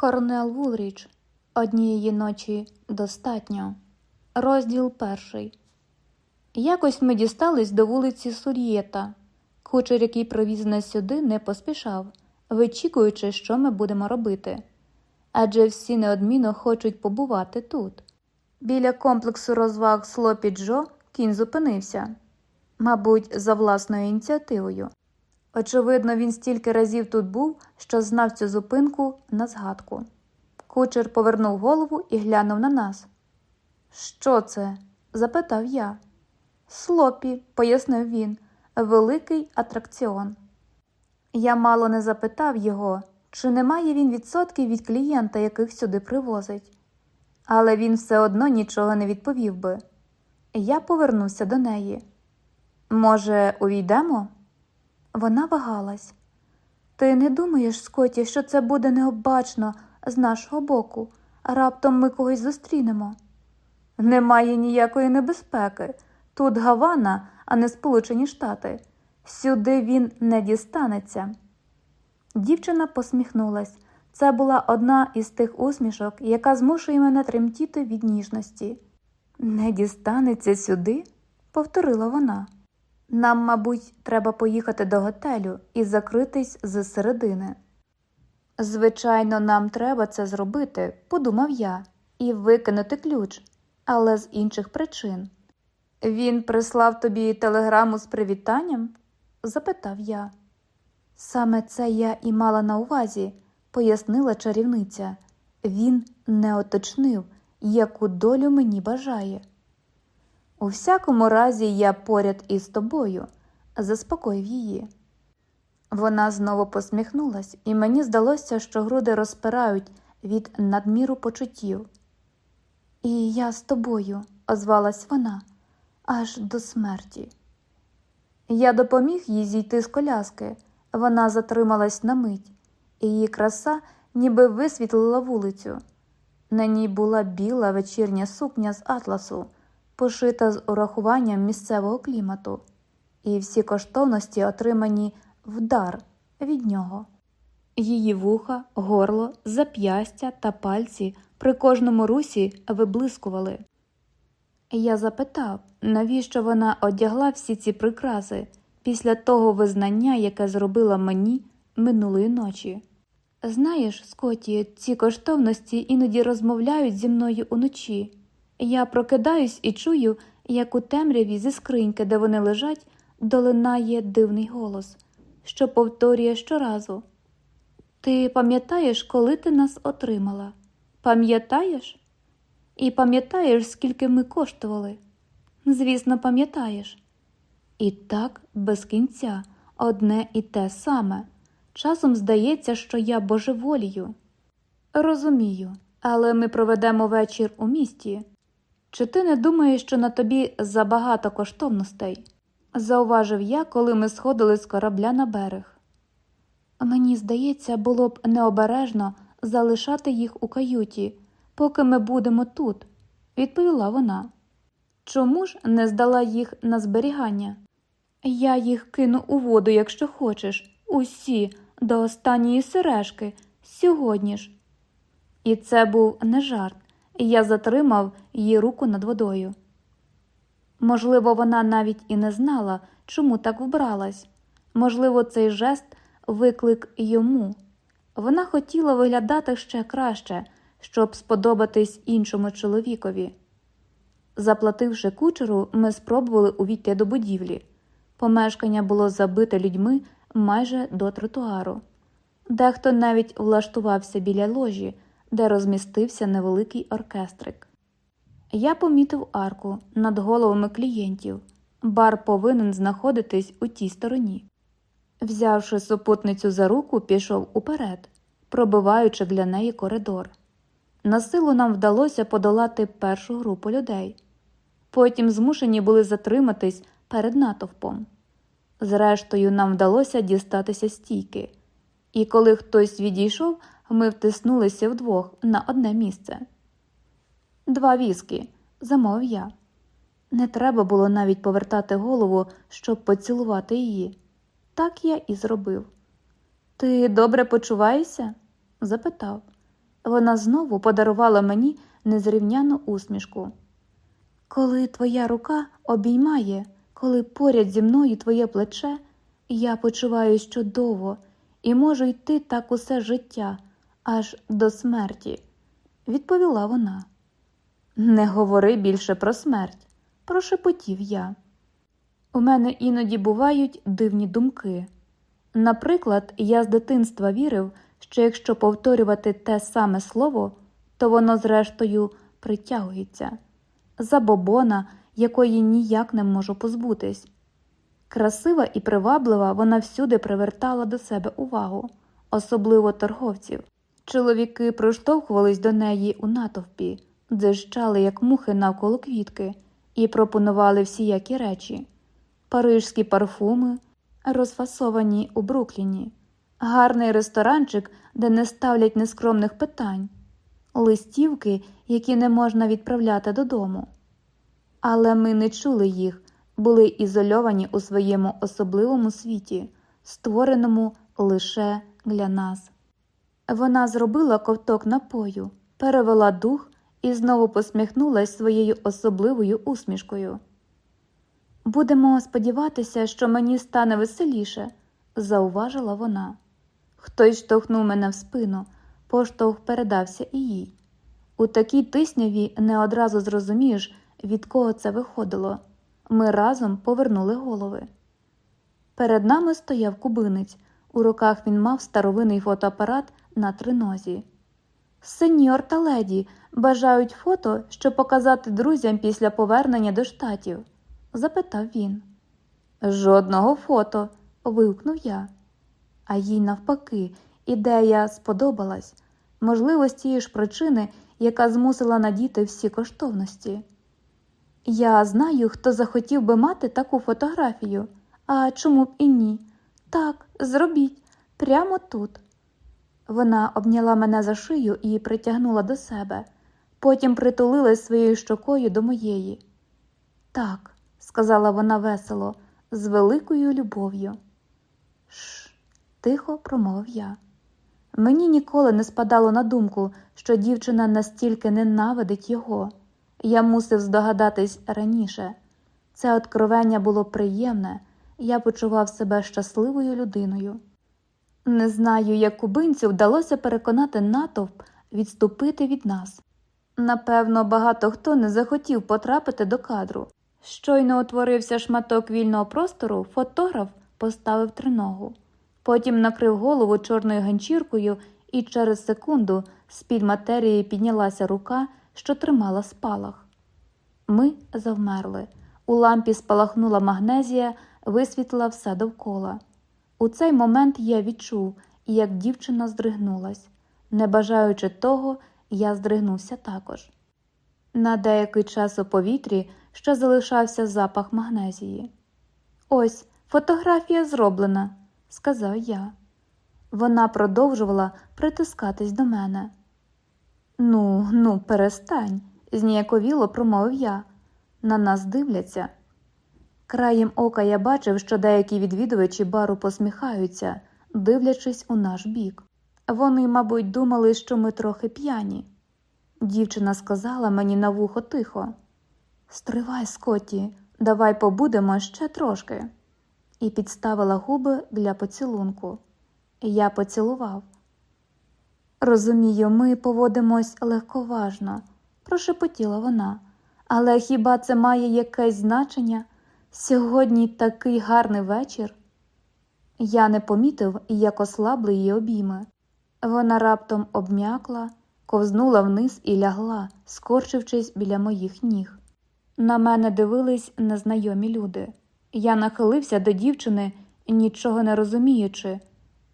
Корнел Вулріч. Однієї ночі достатньо. Розділ перший. Якось ми дістались до вулиці Сур'єта. Кучер, який привіз нас сюди, не поспішав, вичікуючи, що ми будемо робити. Адже всі неодмінно хочуть побувати тут. Біля комплексу розваг Слопі Джо кінь зупинився, мабуть, за власною ініціативою. Очевидно, він стільки разів тут був, що знав цю зупинку на згадку. Кучер повернув голову і глянув на нас. Що це? запитав я. Слопі, пояснив він, великий атракціон. Я мало не запитав його, чи не має він відсотків від клієнта, яких сюди привозить. Але він все одно нічого не відповів би. Я повернувся до неї. Може, увійдемо? Вона вагалась. Ти не думаєш, Скоті, що це буде необачно з нашого боку, раптом ми когось зустрінемо? Немає ніякої небезпеки. Тут Гавана, а не Сполучені Штати. Сюди він не дістанеться. Дівчина посміхнулась. Це була одна із тих усмішок, яка змушує мене тремтіти від ніжності. Не дістанеться сюди? повторила вона. Нам, мабуть, треба поїхати до готелю і закритись з середини. Звичайно, нам треба це зробити, подумав я, і викинути ключ, але з інших причин. Він прислав тобі телеграму з привітанням? запитав я. Саме це я і мала на увазі, пояснила чарівниця. Він не оточнив, яку долю мені бажає. У всякому разі, я поряд із тобою, заспокоїв її. Вона знову посміхнулась, і мені здалося, що груди розпирають від надміру почуттів. І я з тобою, озвалась вона, аж до смерті. Я допоміг їй зійти з коляски. Вона затрималась на мить, і її краса ніби висвітлила вулицю. На ній була біла вечірня сукня з атласу пошита з урахуванням місцевого клімату, і всі коштовності отримані в дар від нього. Її вуха, горло, зап'ястя та пальці при кожному русі виблискували. Я запитав, навіщо вона одягла всі ці прикраси після того визнання, яке зробила мені минулої ночі. Знаєш, Скотті, ці коштовності іноді розмовляють зі мною уночі. Я прокидаюсь і чую, як у темряві зі скриньки, де вони лежать, долинає дивний голос, що повторює щоразу. Ти пам'ятаєш, коли ти нас отримала? Пам'ятаєш? І пам'ятаєш, скільки ми коштували? Звісно, пам'ятаєш. І так без кінця, одне і те саме. Часом здається, що я божеволію. Розумію, але ми проведемо вечір у місті. Чи ти не думаєш, що на тобі забагато коштовностей? зауважив я, коли ми сходили з корабля на берег. Мені здається, було б необережно залишати їх у каюті, поки ми будемо тут, відповіла вона. Чому ж не здала їх на зберігання? Я їх кину у воду, якщо хочеш, усі до останньої сережки, сьогодні ж. І це був не жарт і я затримав її руку над водою. Можливо, вона навіть і не знала, чому так вбралась. Можливо, цей жест виклик йому. Вона хотіла виглядати ще краще, щоб сподобатись іншому чоловікові. Заплативши кучеру, ми спробували увійти до будівлі. Помешкання було забите людьми майже до тротуару. Дехто навіть влаштувався біля ложі де розмістився невеликий оркестрик. Я помітив арку над головами клієнтів. Бар повинен знаходитись у тій стороні. Взявши супутницю за руку, пішов уперед, пробиваючи для неї коридор. На силу нам вдалося подолати першу групу людей. Потім змушені були затриматись перед натовпом. Зрештою, нам вдалося дістатися стійки, і коли хтось відійшов, ми втиснулися вдвох на одне місце. Два віскі, замовив я. Не треба було навіть повертати голову, щоб поцілувати її. Так я і зробив. Ти добре почуваєшся? запитав. вона знову подарувала мені незрівняну усмішку. Коли твоя рука обіймає, коли поряд зі мною твоє плече, я почуваюсь чудово і можу йти так усе життя, аж до смерті, відповіла вона. Не говори більше про смерть, прошепотів я. У мене іноді бувають дивні думки. Наприклад, я з дитинства вірив, що якщо повторювати те саме слово, то воно, зрештою, притягується забобона, якої ніяк не можу позбутись. Красива і приваблива вона всюди привертала до себе увагу, особливо торговців. Чоловіки проштовхувались до неї у натовпі, дзижчали, як мухи навколо квітки, і пропонували всіякі речі парижські парфуми, розфасовані у Брукліні, гарний ресторанчик, де не ставлять нескромних питань, листівки, які не можна відправляти додому. Але ми не чули їх, були ізольовані у своєму особливому світі, створеному лише для нас. Вона зробила ковток напою, перевела дух і знову посміхнулася своєю особливою усмішкою. Будемо сподіватися, що мені стане веселіше, зауважила вона. Хтось штовхнув мене в спину, поштовх передався і їй. У такій тисняві не одразу зрозумієш, від кого це виходило. Ми разом повернули голови. Перед нами стояв кубинець, у руках він мав старовинний фотоапарат на тринозі. Сеньор та леді бажають фото, щоб показати друзям після повернення до штатів? запитав він. Жодного фото, вигукнув я. А їй, навпаки, ідея сподобалась, можливо, з тієї ж причини, яка змусила надіти всі коштовності. Я знаю, хто захотів би мати таку фотографію, а чому б і ні? Так, зробіть, прямо тут. Вона обняла мене за шию і притягнула до себе, потім притулилась своєю щокою до моєї. Так, сказала вона весело, з великою любов'ю. Ш, тихо промовив я. Мені ніколи не спадало на думку, що дівчина настільки ненавидить його. Я мусив здогадатись раніше. Це откровення було приємне, я почував себе щасливою людиною. Не знаю, як кубинцю вдалося переконати натовп відступити від нас. Напевно, багато хто не захотів потрапити до кадру. Щойно утворився шматок вільного простору, фотограф поставив триногу, потім накрив голову чорною ганчіркою, і через секунду з під матерії піднялася рука, що тримала спалах. Ми завмерли. У лампі спалахнула магнезія, висвітлила все довкола. У цей момент я відчув, як дівчина здригнулась. Не бажаючи того, я здригнувся також. На деякий час у повітрі ще залишався запах магнезії. Ось фотографія зроблена, сказав я. Вона продовжувала притискатись до мене. Ну, ну, перестань, зніяковіло промовив я. На нас дивляться. Краєм ока я бачив, що деякі відвідувачі бару посміхаються, дивлячись у наш бік. Вони, мабуть, думали, що ми трохи п'яні. Дівчина сказала мені на вухо тихо Стривай, Скотті, давай побудемо ще трошки, і підставила губи для поцілунку. Я поцілував. Розумію, ми поводимось легковажно, прошепотіла вона. Але хіба це має якесь значення? Сьогодні такий гарний вечір. Я не помітив, як ослабли її обійми. Вона раптом обм'якла, ковзнула вниз і лягла, скорчившись біля моїх ніг. На мене дивились незнайомі люди. Я нахилився до дівчини, нічого не розуміючи.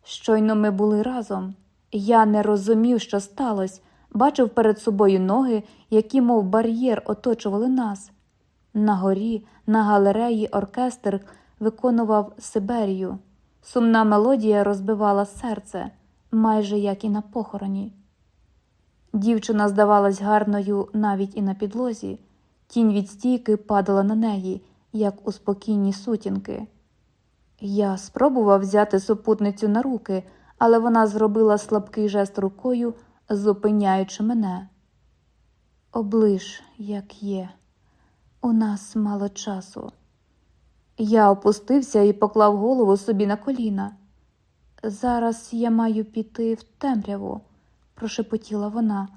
Щойно ми були разом. Я не розумів, що сталося, бачив перед собою ноги, які, мов бар'єр, оточували нас. На горі, на галереї, оркестр виконував Сиберію. Сумна мелодія розбивала серце, майже як і на похороні. Дівчина здавалась гарною навіть і на підлозі, тінь від стійки падала на неї, як у спокійні сутінки. Я спробував взяти супутницю на руки, але вона зробила слабкий жест рукою, зупиняючи мене. Оближ, як є, у нас мало часу. Я опустився і поклав голову собі на коліна. Зараз я маю піти в темряву, прошепотіла вона.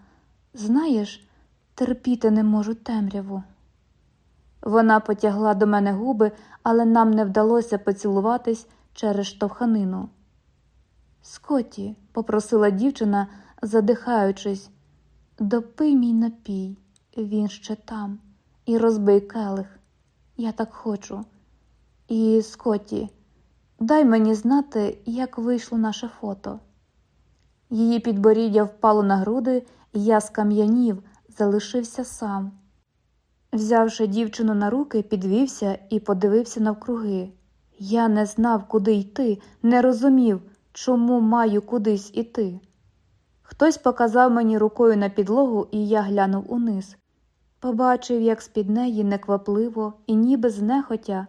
Знаєш, терпіти не можу темряву. Вона потягла до мене губи, але нам не вдалося поцілуватись через штовханину. Скотті, попросила дівчина, задихаючись, допий мій напій, він ще там, і розбий келих. Я так хочу. І, Скотті, дай мені знати, як вийшло наше фото. Її підборіддя впало на груди, і я скам'янів, залишився сам. Взявши дівчину на руки, підвівся і подивився навкруги. Я не знав, куди йти, не розумів, чому маю кудись іти. Хтось показав мені рукою на підлогу, і я глянув униз. Побачив, як з-під неї неквапливо і ніби знехотя,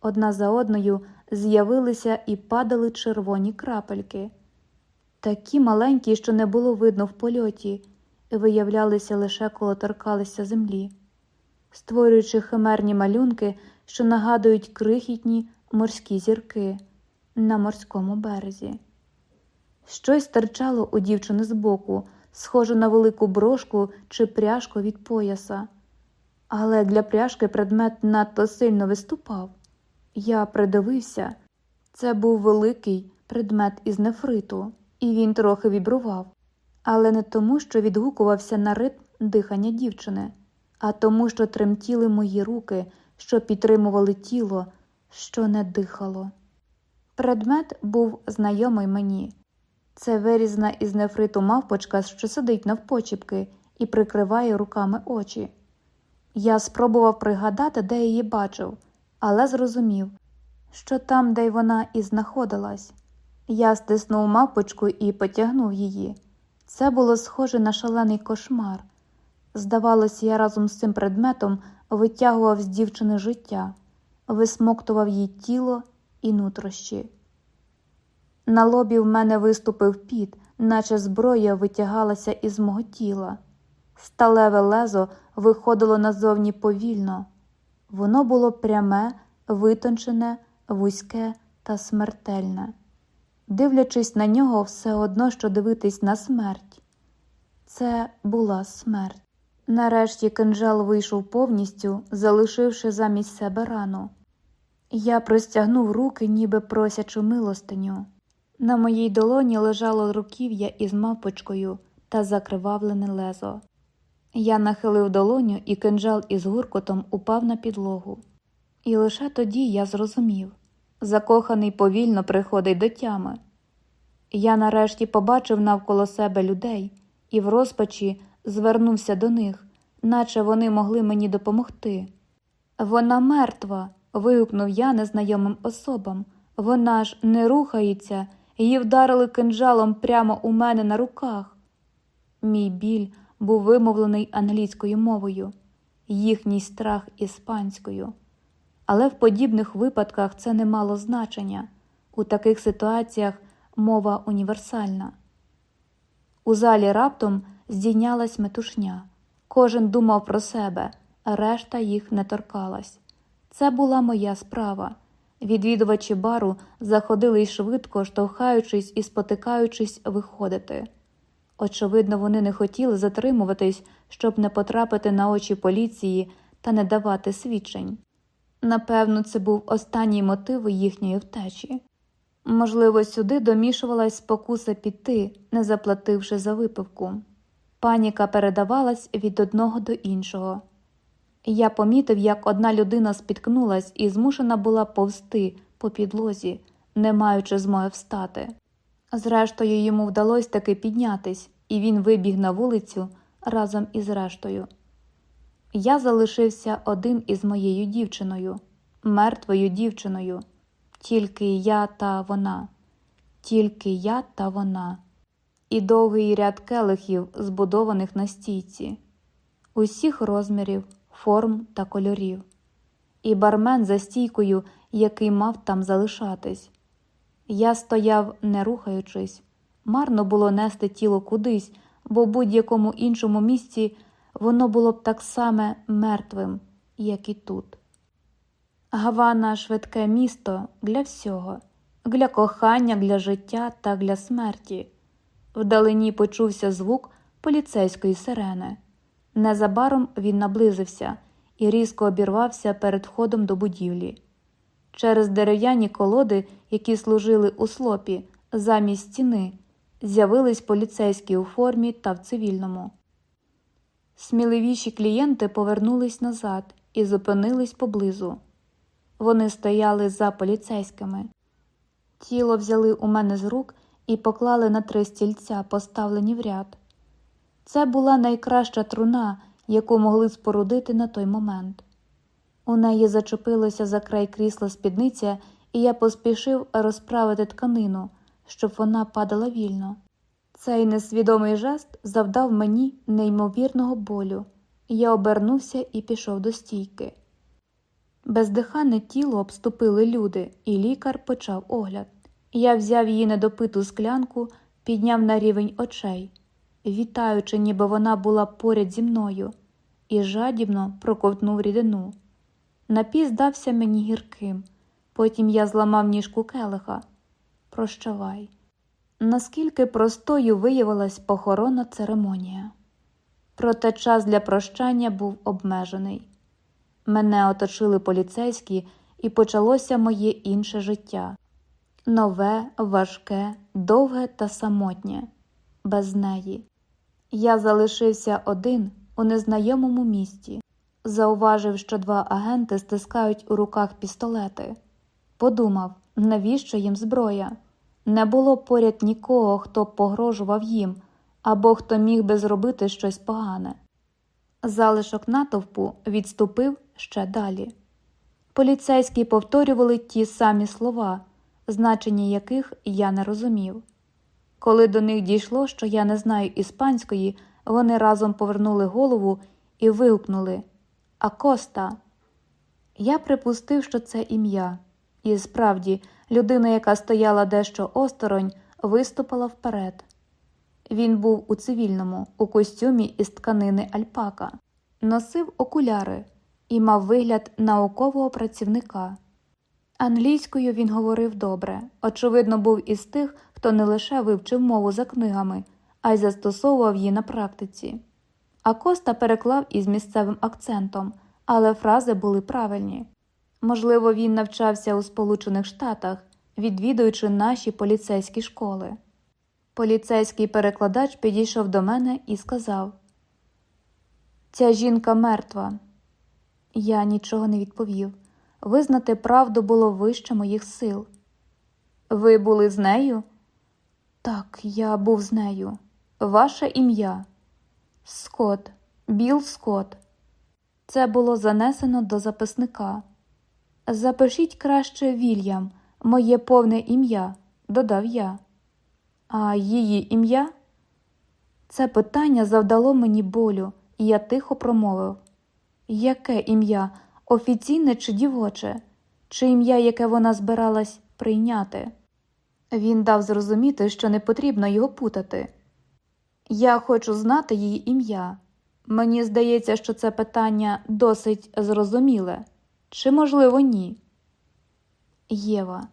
одна за одною з'явилися і падали червоні крапельки. Такі маленькі, що не було видно в польоті, і виявлялися лише коли торкалися землі, створюючи химерні малюнки, що нагадують крихітні морські зірки на морському березі. Щось терчало у дівчини збоку, схоже на велику брошку чи пряжку від пояса, але для пряжки предмет надто сильно виступав. Я придивився це був великий предмет із нефриту, і він трохи вібрував, але не тому, що відгукувався на ритм дихання дівчини, а тому, що тремтіли мої руки, що підтримували тіло, що не дихало. Предмет був знайомий мені. Це вирізна із нефриту мавпочка, що сидить навпочіпки і прикриває руками очі. Я спробував пригадати, де її бачив, але зрозумів, що там, де й вона і знаходилась. Я стиснув мавпочку і потягнув її. Це було схоже на шалений кошмар. Здавалося, я разом з цим предметом витягував з дівчини життя, висмоктував її тіло і нутрощі. На лобі в мене виступив піт, наче зброя витягалася із мого тіла. Сталеве лезо виходило назовні повільно. Воно було пряме, витончене, вузьке та смертельне. Дивлячись на нього, все одно що дивитись на смерть. Це була смерть. Нарешті кинжал вийшов повністю, залишивши замість себе рану. Я простягнув руки, ніби просячи милостиню. На моїй долоні лежало руків'я із мавпочкою та закривавлене лезо. Я нахилив долоню, і кинжал із гуркотом упав на підлогу. І лише тоді я зрозумів закоханий повільно приходить до тями. Я нарешті побачив навколо себе людей і в розпачі звернувся до них, наче вони могли мені допомогти. Вона мертва. вигукнув я незнайомим особам. Вона ж не рухається, її вдарили кинджалом прямо у мене на руках. Мій біль був вимовлений англійською мовою, їхній страх іспанською. Але в подібних випадках це не мало значення. У таких ситуаціях мова універсальна. У залі раптом здійнялась метушня. Кожен думав про себе, а решта їх не торкалась. Це була моя справа. Відвідувачі бару заходили й швидко, штовхаючись і спотикаючись, виходити. Очевидно, вони не хотіли затримуватись, щоб не потрапити на очі поліції та не давати свідчень. Напевно, це був останній мотив їхньої втечі. Можливо, сюди домішувалась спокуса піти, не заплативши за випивку. Паніка передавалась від одного до іншого. Я помітив, як одна людина спіткнулась і змушена була повсти по підлозі, не маючи змоги встати. Зрештою, йому вдалося таки піднятись, і він вибіг на вулицю разом із рештою. Я залишився один із моєю дівчиною, мертвою дівчиною, тільки я та вона, тільки я та вона, і довгий ряд келихів, збудованих на стійці, усіх розмірів, форм та кольорів, і бармен за стійкою, який мав там залишатись. Я стояв, не рухаючись, марно було нести тіло кудись, бо будь-якому іншому місці воно було б так само мертвим, як і тут. Гавана швидке місто для всього, для кохання, для життя та для смерті. Вдалині почувся звук поліцейської сирени. Незабаром він наблизився і різко обірвався перед входом до будівлі. Через дерев'яні колоди, які служили у слопі, замість стіни, з'явились поліцейські у формі та в цивільному. Сміливіші клієнти повернулись назад і зупинились поблизу. Вони стояли за поліцейськими. Тіло взяли у мене з рук і поклали на три стільця, поставлені в ряд. Це була найкраща труна, яку могли спорудити на той момент. У неї зачепилося за край крісла спідниця, і я поспішив розправити тканину, щоб вона падала вільно. Цей несвідомий жест завдав мені неймовірного болю, я обернувся і пішов до стійки. Бездихане тіло обступили люди, і лікар почав огляд. Я взяв її недопиту склянку, підняв на рівень очей, вітаючи, ніби вона була поряд зі мною, і жадібно проковтнув рідину. Напій здався мені гірким, потім я зламав ніжку келиха. Прощавай. Наскільки простою виявилась похоронна церемонія. Проте час для прощання був обмежений. Мене оточили поліцейські, і почалося моє інше життя нове, важке, довге та самотнє, без неї. Я залишився один у незнайомому місті, зауважив, що два агенти стискають у руках пістолети. Подумав, навіщо їм зброя? Не було поряд нікого, хто погрожував їм або хто міг би зробити щось погане. Залишок натовпу відступив ще далі. Поліцейські повторювали ті самі слова, значення яких я не розумів. Коли до них дійшло, що я не знаю іспанської, вони разом повернули голову і вигукнули Акоста. Я припустив, що це ім'я, і справді людина, яка стояла дещо осторонь, виступила вперед. Він був у цивільному, у костюмі із тканини альпака, носив окуляри і мав вигляд наукового працівника. Англійською він говорив добре, очевидно, був із тих, хто не лише вивчив мову за книгами, а й застосовував її на практиці. А Коста переклав із місцевим акцентом, але фрази були правильні. Можливо, він навчався у Сполучених Штатах, відвідуючи наші поліцейські школи. Поліцейський перекладач підійшов до мене і сказав: Ця жінка мертва. Я нічого не відповів. Визнати правду було вище моїх сил. Ви були з нею? Так, я був з нею. Ваше ім'я Скот, Біл Скот. Це було занесено до записника. Запишіть краще Вільям, моє повне ім'я, додав я. А її ім'я? Це питання завдало мені болю, і я тихо промовив Яке ім'я? офіційне чи дівоче, чи ім'я, яке вона збиралась прийняти. Він дав зрозуміти, що не потрібно його путати. Я хочу знати її ім'я. Мені здається, що це питання досить зрозуміле, чи, можливо, ні. Єва,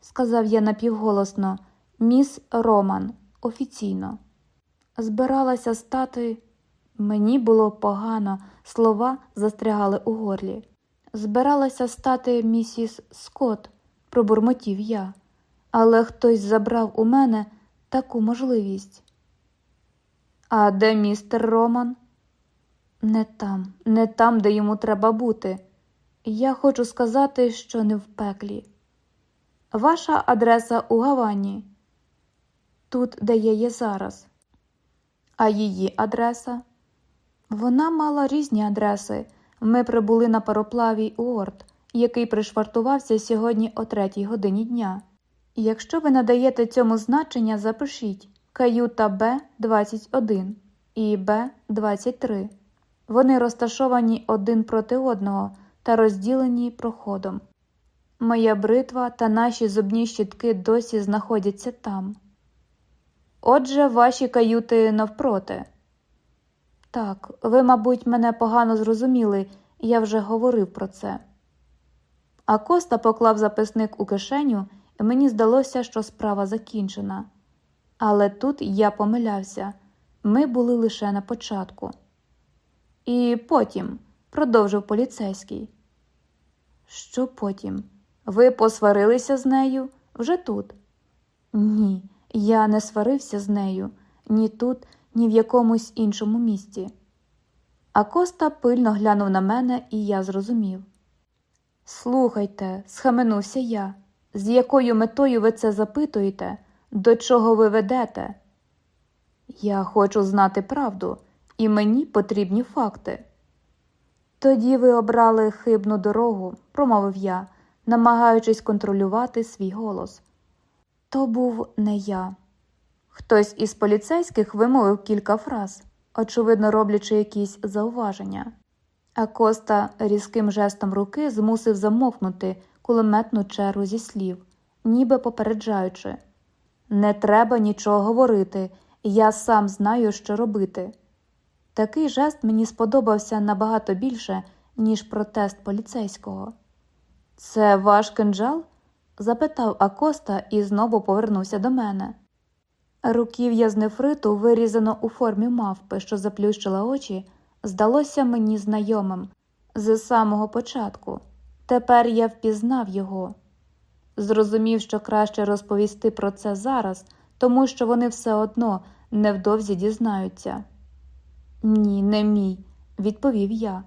сказав я напівголосно, міс Роман, офіційно. Збиралася стати. Мені було погано, слова застрягали у горлі. Збиралася стати місіс Скотт, пробурмотів я, але хтось забрав у мене таку можливість. А де містер Роман? Не там, не там, де йому треба бути. Я хочу сказати, що не в пеклі. Ваша адреса у Гавані, тут, де я є зараз. А її адреса? Вона мала різні адреси. Ми прибули на пароплаві Уорд, який пришвартувався сьогодні о третій годині дня. Якщо ви надаєте цьому значення, запишіть каюта Б 21 і Б 23 Вони розташовані один проти одного та розділені проходом. Моя бритва та наші зубні щітки досі знаходяться там. Отже, ваші каюти навпроти. Так, ви, мабуть, мене погано зрозуміли, я вже говорив про це. А Коста поклав записник у кишеню, і мені здалося, що справа закінчена. Але тут я помилявся ми були лише на початку. І потім, продовжив поліцейський. Що потім? Ви посварилися з нею вже тут? Ні, я не сварився з нею ні тут, ні в якомусь іншому місті. А Коста пильно глянув на мене, і я зрозумів. Слухайте, схаменувся я, з якою метою ви це запитуєте, до чого ви ведете? Я хочу знати правду, і мені потрібні факти. Тоді ви обрали хибну дорогу, промовив я, намагаючись контролювати свій голос. То був не я. Хтось із поліцейських вимовив кілька фраз, очевидно роблячи якісь зауваження. А Коста різким жестом руки змусив замовкнути кулеметну чергу зі слів, ніби попереджаючи не треба нічого говорити, я сам знаю, що робити. Такий жест мені сподобався набагато більше, ніж протест поліцейського. Це ваш кинджал? запитав Акоста і знову повернувся до мене. Руків'я з нефриту, вирізано у формі мавпи, що заплющила очі, здалося мені знайомим з самого початку. Тепер я впізнав його. Зрозумів, що краще розповісти про це зараз, тому що вони все одно невдовзі дізнаються. Ні, не мій, відповів я.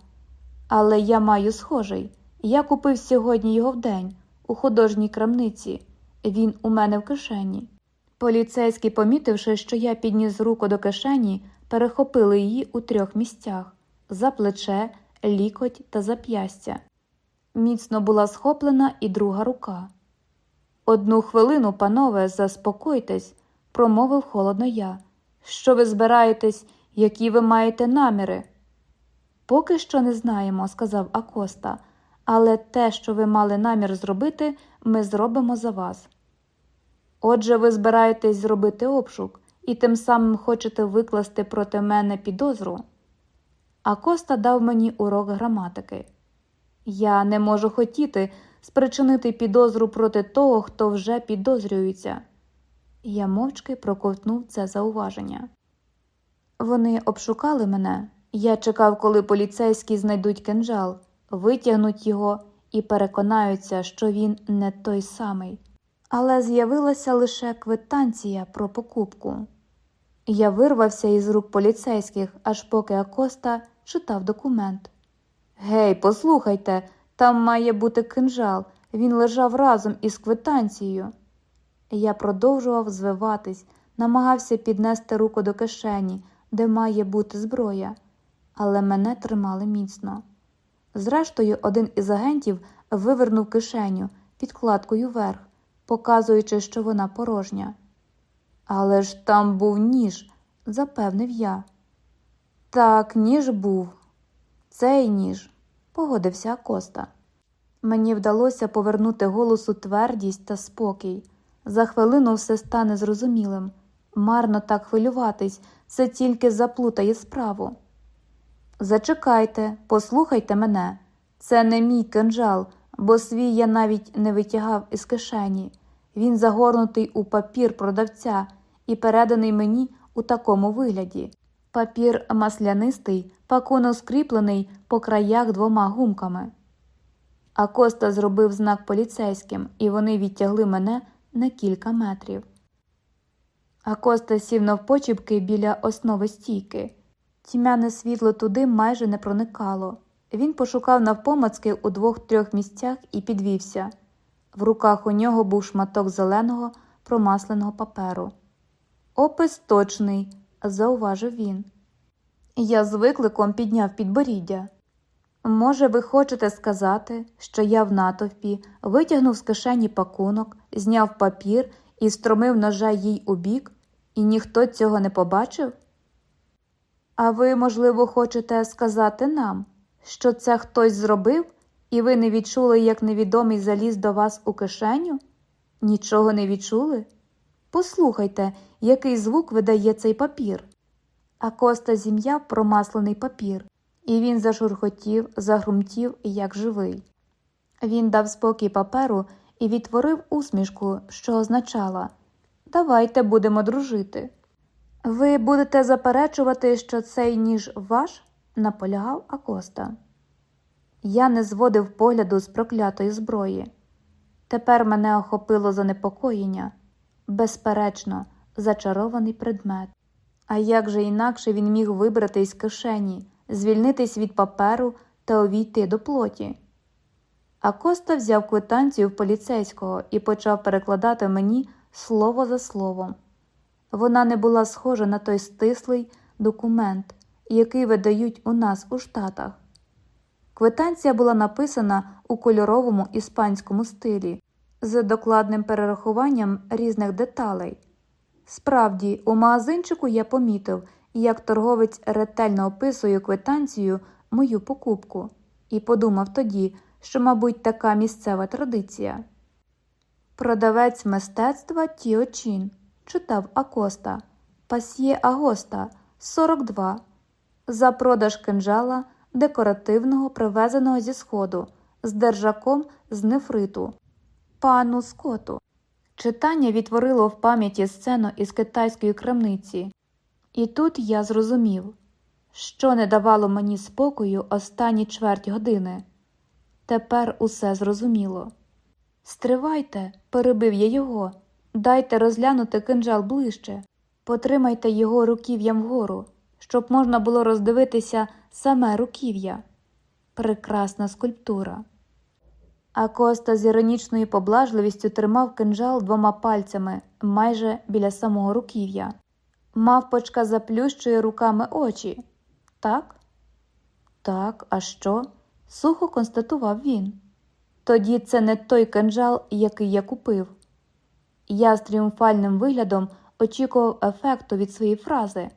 Але я маю схожий. Я купив сьогодні його вдень, у художній крамниці. Він у мене в кишені. Поліцейський, помітивши, що я підніс руку до кишені, перехопили її у трьох місцях за плече, лікоть та зап'ястя. Міцно була схоплена і друга рука. Одну хвилину, панове, заспокойтесь, промовив холодно я. Що ви збираєтесь, які ви маєте наміри? Поки що не знаємо, сказав Акоста, але те, що ви мали намір зробити, ми зробимо за вас. Отже, ви збираєтесь зробити обшук і тим самим хочете викласти проти мене підозру. Акоста дав мені урок граматики. Я не можу хотіти спричинити підозру проти того, хто вже підозрюється. Я мовчки проковтнув це зауваження. Вони обшукали мене. Я чекав, коли поліцейські знайдуть кинджал, витягнуть його і переконаються, що він не той самий. Але з'явилася лише квитанція про покупку. Я вирвався із рук поліцейських, аж поки Акоста читав документ. Гей, послухайте, там має бути кинжал, він лежав разом із квитанцією. Я продовжував звиватись, намагався піднести руку до кишені, де має бути зброя, але мене тримали міцно. Зрештою, один із агентів вивернув кишеню підкладкою вверх, показуючи, що вона порожня. Але ж там був ніж, запевнив я. Так, ніж був. Цей ніж, погодився Коста. Мені вдалося повернути голосу твердість та спокій. За хвилину все стане зрозумілим. Марно так хвилюватись, це тільки заплутає справу. Зачекайте, послухайте мене. Це не мій кинджал, бо свій я навіть не витягав із кишені. Він загорнутий у папір продавця і переданий мені у такому вигляді. Папір маслянистий, пакунок скріплений по краях двома гумками. А Коста зробив знак поліцейським, і вони відтягли мене на кілька метрів. А Коста сів навпочіпки біля основи стійки. Тьмяне світло туди майже не проникало. Він пошукав навпомацки у двох-трьох місцях і підвівся. В руках у нього був шматок зеленого промасленого паперу. Опис точний, зауважив він. Я з викликом підняв підборіддя. Може, ви хочете сказати, що я в натовпі витягнув з кишені пакунок, зняв папір і стромив ножа їй у бік, і ніхто цього не побачив? А ви, можливо, хочете сказати нам, що це хтось зробив, і ви не відчули, як невідомий заліз до вас у кишеню? Нічого не відчули? Послухайте, який звук видає цей папір. А Коста зім'яв промаслений папір, і він зашурхотів, загрумтів, як живий. Він дав спокій паперу і відтворив усмішку, що означала Давайте будемо дружити. Ви будете заперечувати, що цей ніж ваш? наполягав Акоста. Я не зводив погляду з проклятої зброї. Тепер мене охопило занепокоєння, безперечно, зачарований предмет. А як же інакше він міг вибрати із кишені, звільнитись від паперу та увійти до плоті? А Коста взяв квитанцію в поліцейського і почав перекладати мені слово за словом. Вона не була схожа на той стислий документ, який видають у нас у Штатах. Квитанція була написана у кольоровому іспанському стилі з докладним перерахуванням різних деталей. Справді, у магазинчику я помітив, як торговець ретельно описує квитанцію мою покупку, і подумав тоді, що, мабуть, така місцева традиція. Продавець мистецтва Тіочин читав Акоста, Пасьє Агоста 42 за продаж кинжала декоративного, привезеного зі сходу, з держаком з нефриту, пану Скоту. Читання відтворило в пам'яті сцену із китайської крамниці, і тут я зрозумів, що не давало мені спокою останні чверть години. Тепер усе зрозуміло. Стривайте, перебив я його, дайте розглянути кинджал ближче, потримайте його руків'ям вгору, щоб можна було роздивитися саме руків'я. Прекрасна скульптура. А Коста з іронічною поблажливістю тримав кинджал двома пальцями майже біля самого руків'я. Мавпочка заплющує руками очі. Так? Так, а що? сухо констатував він. Тоді це не той кинджал, який я купив. Я з тріумфальним виглядом очікував ефекту від своєї фрази,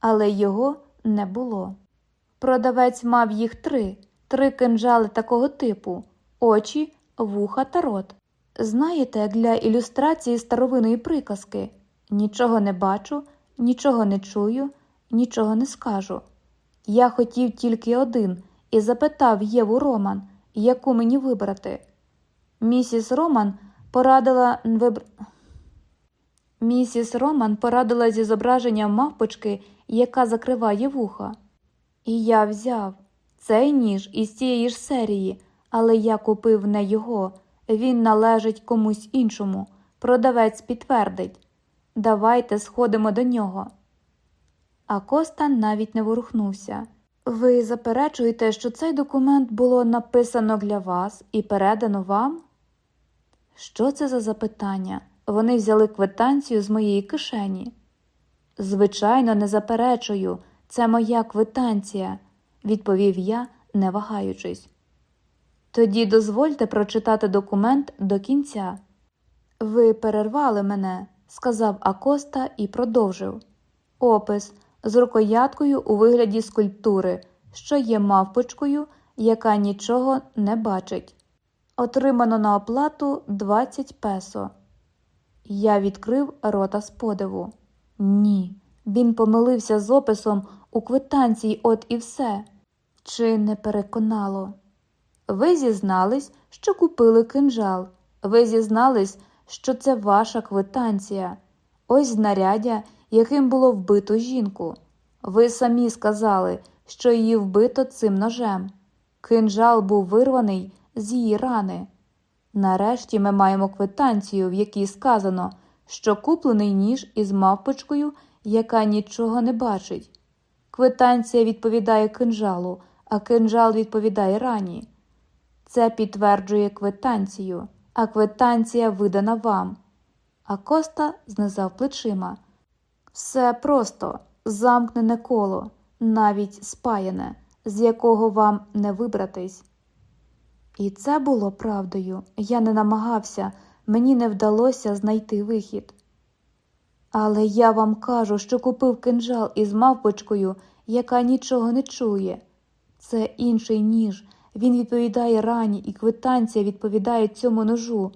але його не було. Продавець мав їх три, три кинджали такого типу очі, вуха та рот. Знаєте, для ілюстрації старовинної приказки нічого не бачу, нічого не чую, нічого не скажу. Я хотів тільки один і запитав Єву Роман, яку мені вибрати. Місіс Роман порадила вибр... Місіс Роман порадила зі зображенням мавпочки, яка закриває вуха. І я взяв цей ніж із цієї ж серії, але я купив не його, він належить комусь іншому. Продавець підтвердить давайте сходимо до нього. А Коста навіть не ворухнувся. Ви заперечуєте, що цей документ було написано для вас і передано вам? Що це за запитання? Вони взяли квитанцію з моєї кишені. Звичайно, не заперечую, це моя квитанція, відповів я, не вагаючись. Тоді дозвольте прочитати документ до кінця. Ви перервали мене, сказав Акоста і продовжив. Опис з рукояткою у вигляді скульптури, що є мавпочкою, яка нічого не бачить. Отримано на оплату 20 песо. Я відкрив рота з подиву. Ні, він помилився з описом у квитанції, от і все. Чи не переконало? Ви зізнались, що купили кинжал. Ви зізнались, що це ваша квитанція. Ось знаряддя, яким було вбито жінку. Ви самі сказали, що її вбито цим ножем. Кинжал був вирваний з її рани. Нарешті ми маємо квитанцію, в якій сказано, що куплений ніж із мавпочкою, яка нічого не бачить. Квитанція відповідає кинжалу, а кинжал відповідає рані. Це підтверджує квитанцію, а квитанція видана вам. А Коста знизав плечима. Все просто замкнене коло, навіть спаяне, з якого вам не вибратись. І це було правдою. Я не намагався, мені не вдалося знайти вихід. Але я вам кажу, що купив кинжал із мавпочкою, яка нічого не чує. Це інший ніж, він відповідає рані, і квитанція відповідає цьому ножу.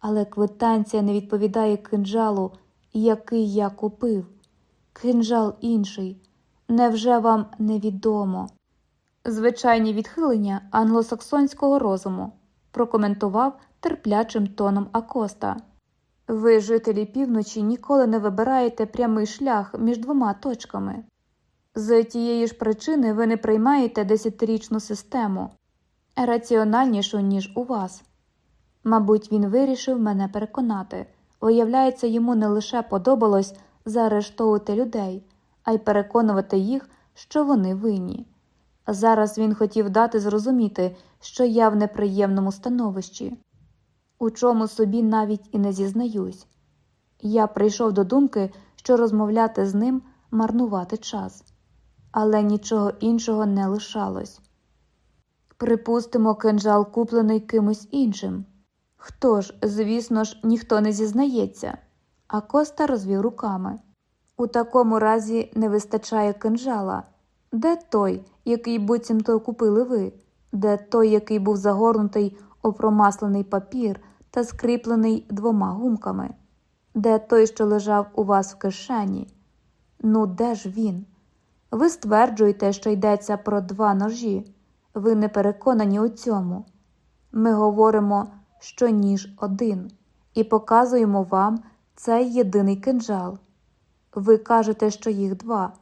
Але квитанція не відповідає кинджалу, який я купив. Кинджал інший. Невже вам невідомо? Звичайні відхилення англосаксонського розуму, прокоментував терплячим тоном Акоста. Ви, жителі півночі, ніколи не вибираєте прямий шлях між двома точками. З тієї ж причини ви не приймаєте десятирічну систему, раціональнішу, ніж у вас. Мабуть, він вирішив мене переконати. Виявляється, йому не лише подобалось заарештовувати людей, а й переконувати їх, що вони винні. Зараз він хотів дати зрозуміти, що я в неприємному становищі, у чому собі навіть і не зізнаюсь. Я прийшов до думки, що розмовляти з ним марнувати час, але нічого іншого не лишалось. Припустимо, кинжал куплений кимось іншим. Хто ж, звісно ж, ніхто не зізнається, а Коста розвів руками. У такому разі не вистачає кинжала. Де той, який буцімто купили ви? Де той, який був загорнутий у промаслений папір та скріплений двома гумками? Де той, що лежав у вас в кишені? Ну, де ж він? Ви стверджуєте, що йдеться про два ножі. Ви не переконані у цьому. Ми говоримо, що ніж один, і показуємо вам цей єдиний кинджал. Ви кажете, що їх два,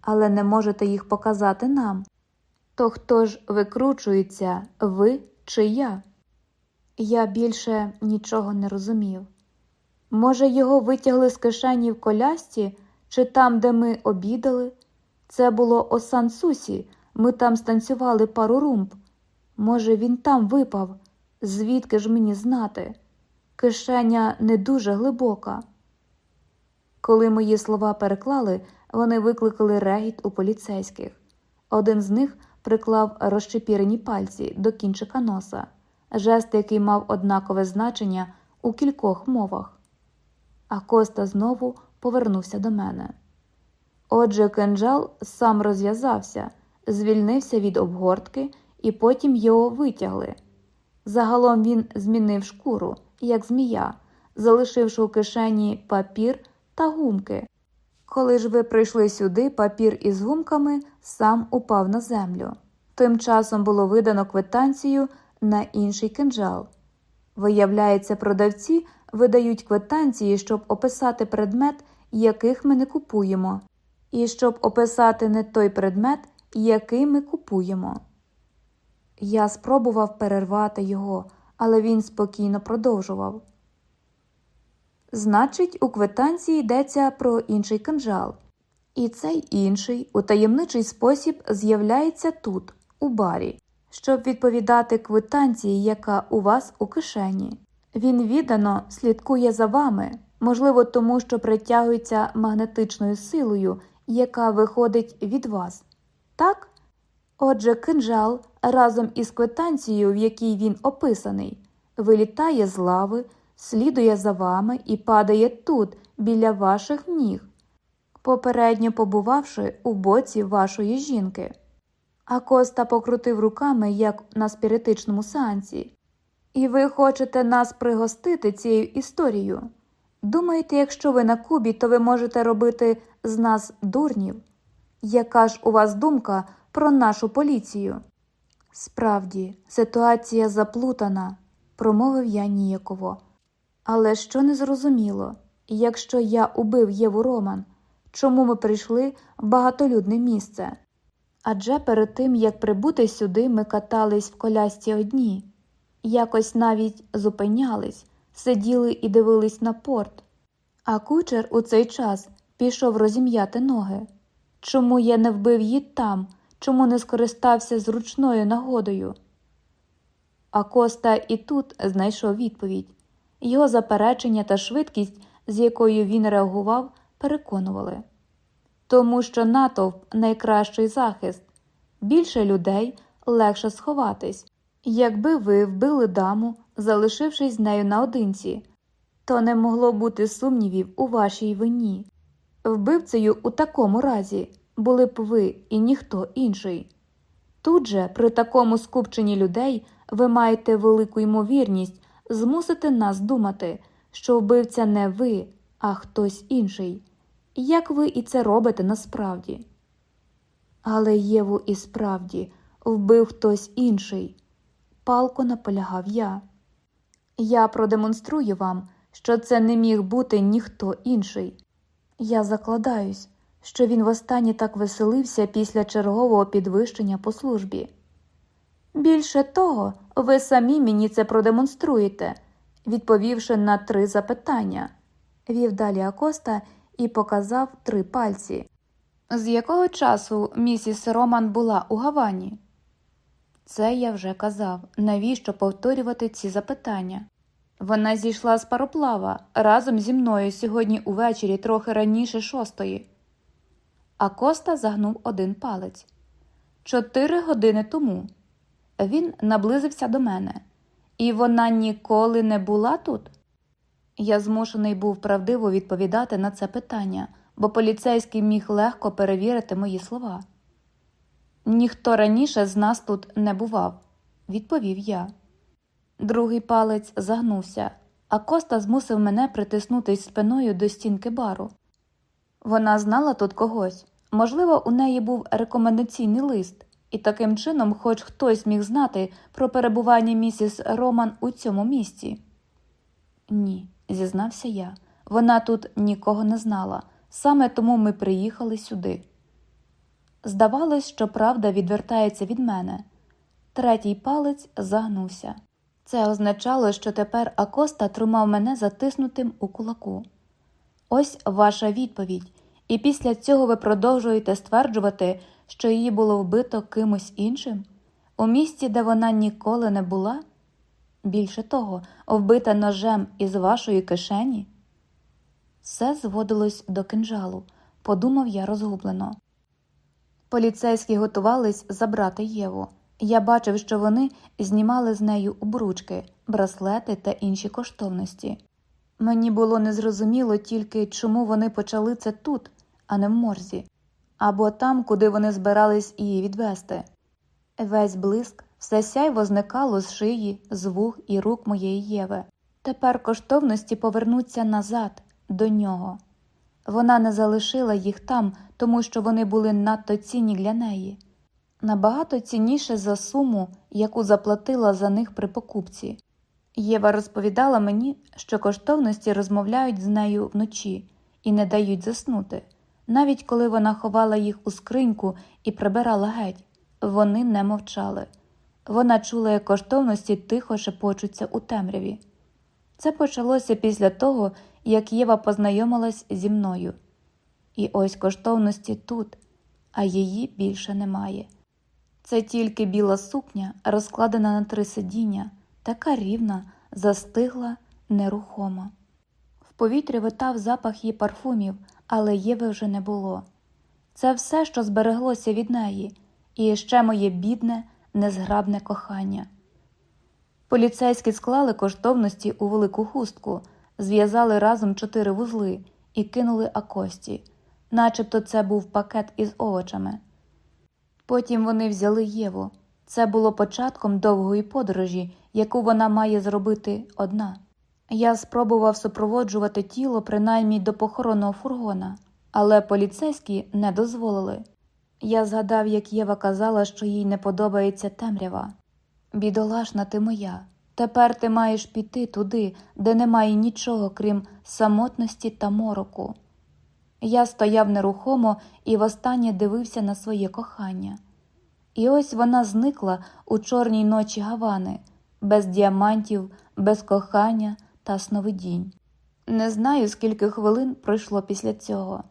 але не можете їх показати нам. То хто ж викручується, ви чи я? Я більше нічого не розумів. Може, його витягли з кишені в колясці чи там, де ми обідали? Це було о Сан-Сусі, ми там станцювали пару румб. Може, він там випав, звідки ж мені знати? Кишеня не дуже глибока. Коли мої слова переклали, вони викликали регіт у поліцейських. Один з них приклав розчепірені пальці до кінчика носа, жест, який мав однакове значення у кількох мовах. А Коста знову повернувся до мене. Отже, кинджал сам розв'язався, звільнився від обгортки і потім його витягли. Загалом він змінив шкуру, як змія, залишивши у кишені папір та гумки. Коли ж ви прийшли сюди, папір із гумками сам упав на землю. Тим часом було видано квитанцію на інший кинджал. Виявляється, продавці видають квитанції, щоб описати предмет, яких ми не купуємо, і щоб описати не той предмет, який ми купуємо. Я спробував перервати його, але він спокійно продовжував. Значить, у квитанції йдеться про інший кинжал. І цей інший у таємничий спосіб з'являється тут, у барі, щоб відповідати квитанції, яка у вас у кишені. Він віддано слідкує за вами, можливо, тому що притягується магнетичною силою, яка виходить від вас. Так? Отже, кинжал разом із квитанцією, в якій він описаний, вилітає з лави, слідує за вами і падає тут, біля ваших ніг, попередньо побувавши у боці вашої жінки. А Коста покрутив руками, як на спіритичному сеансі. І ви хочете нас пригостити цією історією? Думаєте, якщо ви на Кубі, то ви можете робити з нас дурнів? Яка ж у вас думка про нашу поліцію? Справді, ситуація заплутана, промовив я ніяково. Але що не зрозуміло, якщо я убив Єву Роман, чому ми прийшли в багатолюдне місце? Адже перед тим, як прибути сюди, ми катались в колясці одні, якось навіть зупинялись, сиділи і дивились на порт. А кучер у цей час пішов розім'яти ноги. Чому я не вбив її там, чому не скористався зручною нагодою? А Коста і тут знайшов відповідь. Його заперечення та швидкість, з якою він реагував, переконували. Тому що натовп найкращий захист, більше людей легше сховатись. Якби ви вбили даму, залишившись з нею наодинці, то не могло бути сумнівів у вашій вині. Вбивцею у такому разі були б ви і ніхто інший. Тут же, при такому скупченні людей, ви маєте велику ймовірність змусити нас думати, що вбивця не ви, а хтось інший, як ви і це робите насправді. Але Єву і справді вбив хтось інший, палко наполягав я. Я продемонструю вам, що це не міг бути ніхто інший. Я закладаюсь, що він востаннє так веселився після чергового підвищення по службі. Більше того, ви самі мені це продемонструєте, відповівши на три запитання, вів далі Акоста і показав три пальці. З якого часу місіс Роман була у Гавані? Це я вже казав. Навіщо повторювати ці запитання? Вона зійшла з пароплава разом зі мною сьогодні увечері трохи раніше шостої. А Коста загнув один палець. Чотири години тому. Він наблизився до мене, і вона ніколи не була тут. Я змушений був правдиво відповідати на це питання, бо поліцейський міг легко перевірити мої слова. Ніхто раніше з нас тут не бував, відповів я. Другий палець загнувся, а Коста змусив мене притиснутись спиною до стінки бару. Вона знала тут когось. Можливо, у неї був рекомендаційний лист, і таким чином, хоч хтось міг знати про перебування місіс Роман у цьому місці. Ні, зізнався я. Вона тут нікого не знала, саме тому ми приїхали сюди. Здавалось, що правда відвертається від мене. Третій палець загнувся. Це означало, що тепер Акоста тримав мене затиснутим у кулаку. Ось ваша відповідь, і після цього ви продовжуєте стверджувати, що її було вбито кимось іншим, у місці, де вона ніколи не була? Більше того, вбита ножем із вашої кишені? Все зводилось до кинжалу, подумав я розгублено. Поліцейські готувались забрати Єву. Я бачив, що вони знімали з нею обручки, браслети та інші коштовності. Мені було незрозуміло тільки, чому вони почали це тут, а не в морзі, або там, куди вони збирались її відвести. Весь блиск, все сяйво зникало з шиї, з вух і рук моєї Єви. Тепер коштовності повернуться назад, до нього. Вона не залишила їх там, тому що вони були надто цінні для неї набагато цінніше за суму, яку заплатила за них при покупці. Єва розповідала мені, що коштовності розмовляють з нею вночі і не дають заснути. Навіть коли вона ховала їх у скриньку і прибирала геть, вони не мовчали. Вона чула, як коштовності тихо шепочуться у темряві. Це почалося після того, як Єва познайомилась зі мною. І ось коштовності тут, а її більше немає. Це тільки біла сукня, розкладена на три сидіння, така рівна, застигла, нерухома. В повітрі витав запах її парфумів, але Єви вже не було. Це все, що збереглося від неї, і ще моє бідне, незграбне кохання. Поліцейські склали коштовності у велику хустку, зв'язали разом чотири вузли і кинули акості, начебто це був пакет із овочами. Потім вони взяли Єву. Це було початком довгої подорожі, яку вона має зробити одна. Я спробував супроводжувати тіло принаймні до похоронного фургона, але поліцейські не дозволили. Я згадав, як Єва казала, що їй не подобається темрява. Бідолашна ти моя, тепер ти маєш піти туди, де немає нічого, крім самотності та мороку. Я стояв нерухомо і востаннє дивився на своє кохання. І ось вона зникла у чорній ночі Гавани, без діамантів, без кохання та сновидінь. Не знаю, скільки хвилин пройшло після цього.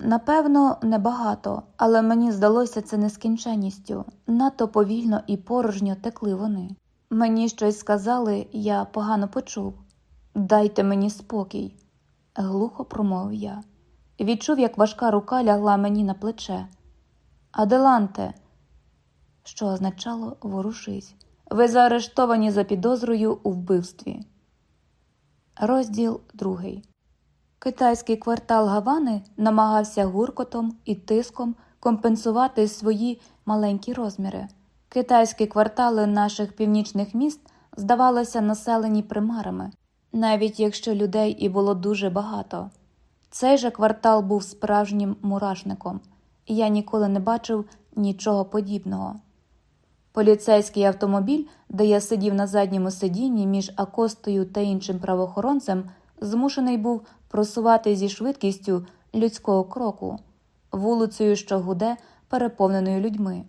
Напевно, небагато, але мені здалося це нескінченністю, надто повільно і порожньо текли вони. Мені щось сказали, я погано почув. Дайте мені спокій, глухо промовив я. Відчув, як важка рука лягла мені на плече. Аделанте, що означало ворушись. Ви заарештовані за підозрою у вбивстві. Розділ другий. Китайський квартал Гавани намагався гуркотом і тиском компенсувати свої маленькі розміри. Китайські квартали наших північних міст здавалися населені примарами, навіть якщо людей і було дуже багато. Цей же квартал був справжнім мурашником, і я ніколи не бачив нічого подібного. Поліцейський автомобіль, де я сидів на задньому сидінні між Акостою та іншим правоохоронцем, змушений був просувати зі швидкістю людського кроку, вулицею, що гуде, переповненою людьми.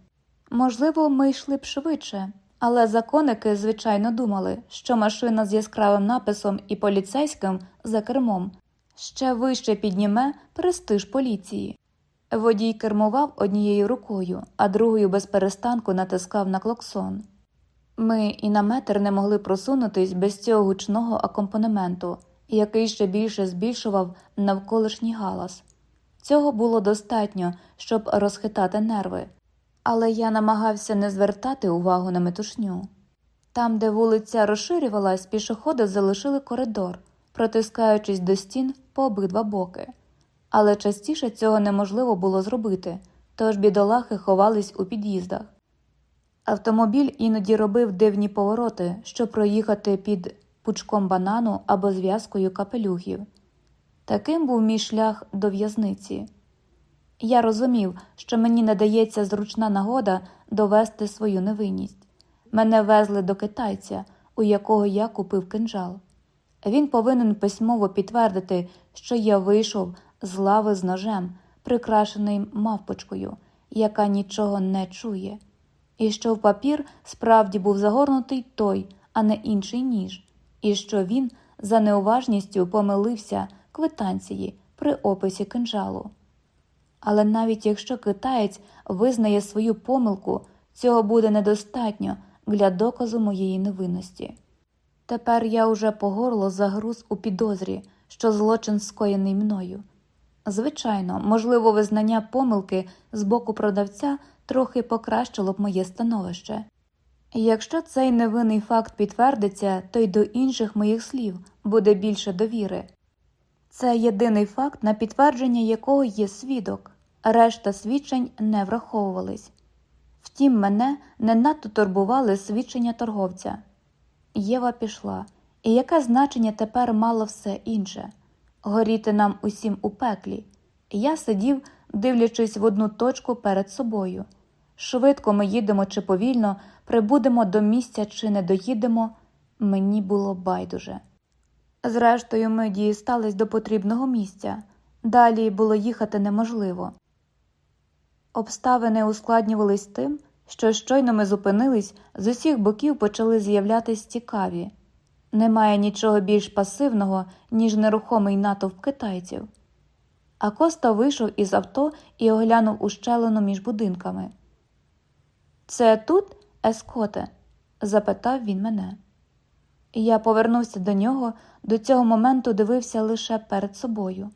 Можливо, ми йшли б швидше, але законники, звичайно, думали, що машина з яскравим написом і поліцейським за кермом ще вище підніме престиж поліції. Водій кермував однією рукою, а другою без перестанку натискав на клоксон. Ми і на метр не могли просунутись без цього гучного акомпанементу, який ще більше збільшував навколишній галас. Цього було достатньо, щоб розхитати нерви, але я намагався не звертати увагу на метушню. Там, де вулиця розширювалась, пішоходи залишили коридор, протискаючись до стін по обидва боки. Але частіше цього неможливо було зробити, тож бідолахи ховались у під'їздах. Автомобіль іноді робив дивні повороти, щоб проїхати під пучком банану або зв'язкою капелюхів. Таким був мій шлях до в'язниці. Я розумів, що мені не дається зручна нагода довести свою невинність. Мене везли до китайця, у якого я купив кинджал. Він повинен письмово підтвердити, що я вийшов з лави з ножем, прикрашений мавпочкою, яка нічого не чує, і що в папір справді був загорнутий той, а не інший ніж, і що він за неуважністю помилився квитанції при описі кинжалу. Але навіть якщо китаєць визнає свою помилку, цього буде недостатньо для доказу моєї невинності. Тепер я уже по горло загруз у підозрі, що злочин скоєний мною. Звичайно, можливо, визнання помилки з боку продавця трохи покращило б моє становище. Якщо цей невинний факт підтвердиться, то й до інших моїх слів буде більше довіри. Це єдиний факт, на підтвердження якого є свідок, решта свідчень не враховувались. Втім, мене не надто турбували свідчення торговця. Єва пішла, і яке значення тепер мало все інше горіти нам усім у пеклі. Я сидів, дивлячись в одну точку перед собою. Швидко ми їдемо чи повільно, прибудемо до місця чи не доїдемо, мені було байдуже. Зрештою, ми дістались до потрібного місця, далі було їхати неможливо. Обставини ускладнювались тим, що щойно ми зупинились, з усіх боків почали з'являтись цікаві. Немає нічого більш пасивного, ніж нерухомий натовп китайців. А Коста вийшов із авто і оглянув ущелину між будинками. Це тут, Ескоте? запитав він мене. Я повернувся до нього, до цього моменту дивився лише перед собою.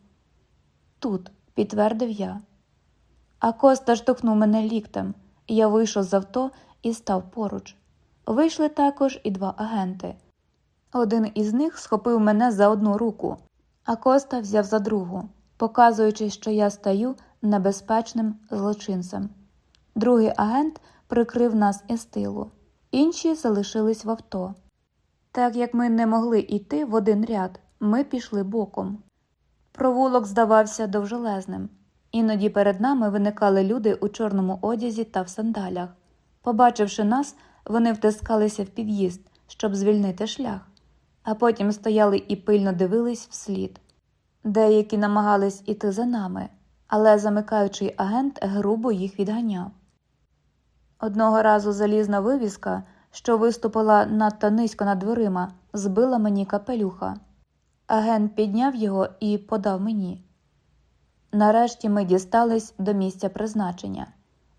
Тут, підтвердив я. А Коста штовхнув мене ліктем. Я вийшов з авто і став поруч. Вийшли також і два агенти. Один із них схопив мене за одну руку, а Коста взяв за другу, показуючи, що я стаю небезпечним злочинцем. Другий агент прикрив нас із тилу, інші залишились в авто. Так як ми не могли йти в один ряд, ми пішли боком. Провулок здавався довжелезним. Іноді перед нами виникали люди у чорному одязі та в сандалях. Побачивши нас, вони втискалися в під'їзд, щоб звільнити шлях, а потім стояли і пильно дивились вслід. Деякі намагались іти за нами, але замикаючий агент грубо їх відганяв. Одного разу залізна вивіска, що виступила надто низько над дверима, збила мені капелюха. Агент підняв його і подав мені. Нарешті ми дістались до місця призначення.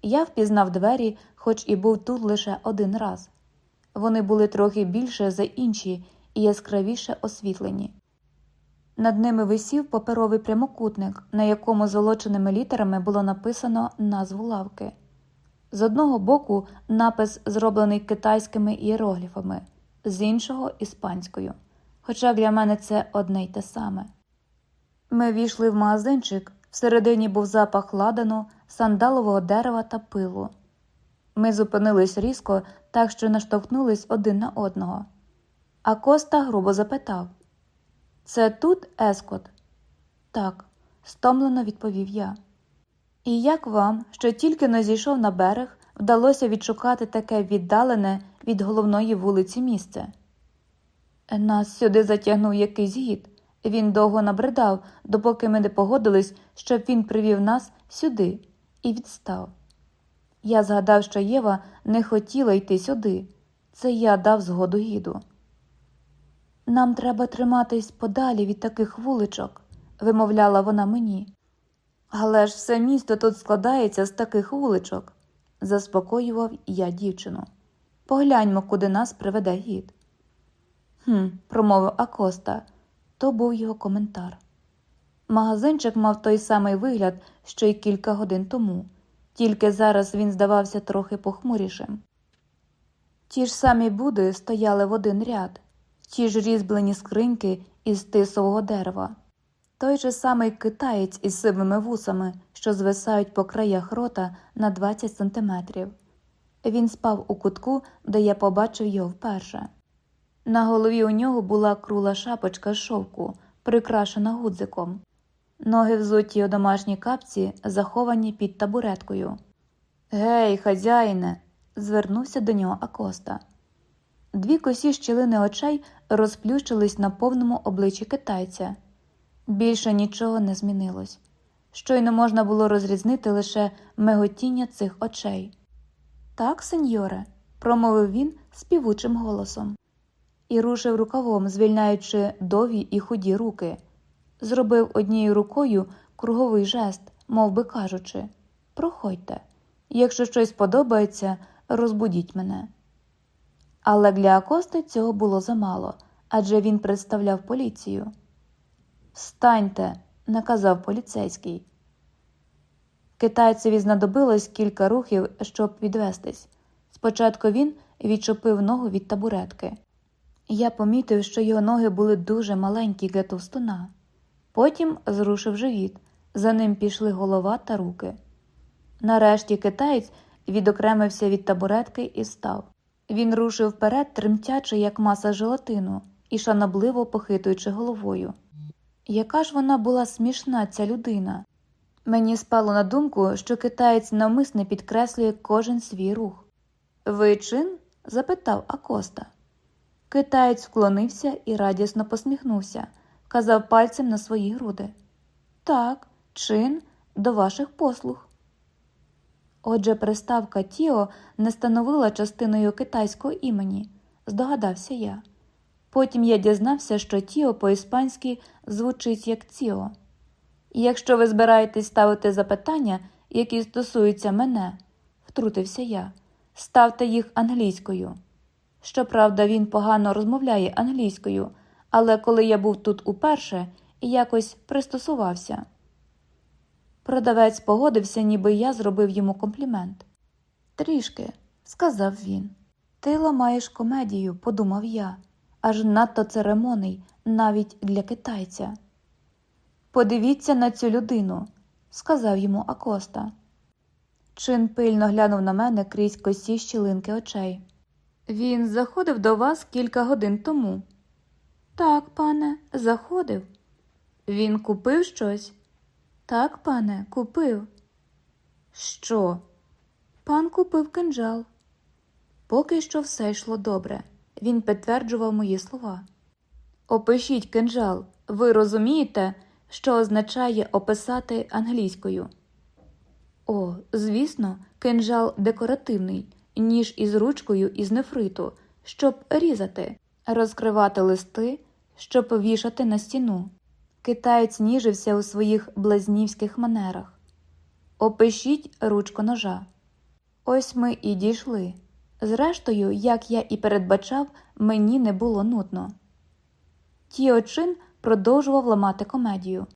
Я впізнав двері, хоч і був тут лише один раз. Вони були трохи більше за інші і яскравіше освітлені. Над ними висів паперовий прямокутник, на якому золоченими літерами було написано назву лавки. З одного боку напис зроблений китайськими ієрогліфами, з іншого іспанською. Хоча для мене це одне й те саме. Ми війшли в магазинчик, всередині був запах ладану, сандалового дерева та пилу. Ми зупинились різко, так що наштовхнулись один на одного. а Коста грубо запитав Це тут Ескот? Так, стомлено відповів я. І як вам, що тільки не зійшов на берег, вдалося відшукати таке віддалене від головної вулиці місце? Нас сюди затягнув якийсь гід. Він довго набридав, допоки ми не погодились, щоб він привів нас сюди і відстав. Я згадав, що Єва не хотіла йти сюди. Це я дав згоду гіду. Нам треба триматись подалі від таких вуличок, вимовляла вона мені. Але ж все місто тут складається з таких вуличок, заспокоював я дівчину. Погляньмо, куди нас приведе гід. «Хм», – промовив Акоста, то був його коментар. Магазинчик мав той самий вигляд, що й кілька годин тому, тільки зараз він здавався трохи похмурішим. Ті ж самі буди стояли в один ряд, ті ж різьблені скриньки із тисового дерева, той же самий китаєць із сивими вусами, що звисають по краях рота на 20 сантиметрів. Він спав у кутку, де я побачив його вперше. На голові у нього була крула шапочка з шовку, прикрашена гудзиком, ноги взуті у домашній капці, заховані під табуреткою. Гей, хазяїне, звернувся до нього Акоста. Дві косі щілини очей розплющились на повному обличчі китайця. Більше нічого не змінилось. Щойно можна було розрізнити лише миготіння цих очей. Так, сеньоре, промовив він співучим голосом і рушив рукавом, звільняючи довгі і худі руки. Зробив однією рукою круговий жест, мов би кажучи Проходьте, якщо щось подобається, розбудіть мене. Але для Акости цього було замало адже він представляв поліцію. Встаньте, наказав поліцейський. Китайцеві знадобилось кілька рухів, щоб відвестись. Спочатку він відчепив ногу від табуретки. Я помітив, що його ноги були дуже маленькі для товстуна. Потім зрушив живіт, за ним пішли голова та руки. Нарешті китаєць відокремився від табуретки і став. Він рушив вперед, тремтячи, як маса желатину, і шанобливо похитуючи головою. Яка ж вона була смішна, ця людина? Мені спало на думку, що китаєць навмисне підкреслює кожен свій рух. Ви чин? запитав Акоста. Китаєць вклонився і радісно посміхнувся, вказав пальцем на свої груди. Так, чин до ваших послуг. Отже, приставка Тіо не становила частиною китайського імені, здогадався я. Потім я дізнався, що Тіо по-іспанськи звучить як Ціо. Якщо ви збираєтесь ставити запитання, які стосуються мене, втрутився я, ставте їх англійською. Щоправда, він погано розмовляє англійською, але коли я був тут уперше, якось пристосувався. Продавець погодився, ніби я зробив йому комплімент. Трішки, сказав він. Ти ламаєш комедію, подумав я, аж надто церемонний, навіть для китайця. Подивіться на цю людину, сказав йому Акоста. Чин пильно глянув на мене крізь косі щілинки очей. Він заходив до вас кілька годин тому. Так, пане, заходив. Він купив щось? Так, пане, купив. Що? Пан купив кинджал. Поки що все йшло добре. Він підтверджував мої слова. Опишіть кинджал. Ви розумієте, що означає описати англійською? О, звісно, кинджал декоративний, ніж із ручкою із нефриту, щоб різати, розкривати листи, щоб вішати на стіну. Китаєць ніжився у своїх блазнівських манерах. Опишіть ручку ножа. Ось ми і дійшли. Зрештою, як я і передбачав, мені не було нудно. Тіочин продовжував ламати комедію.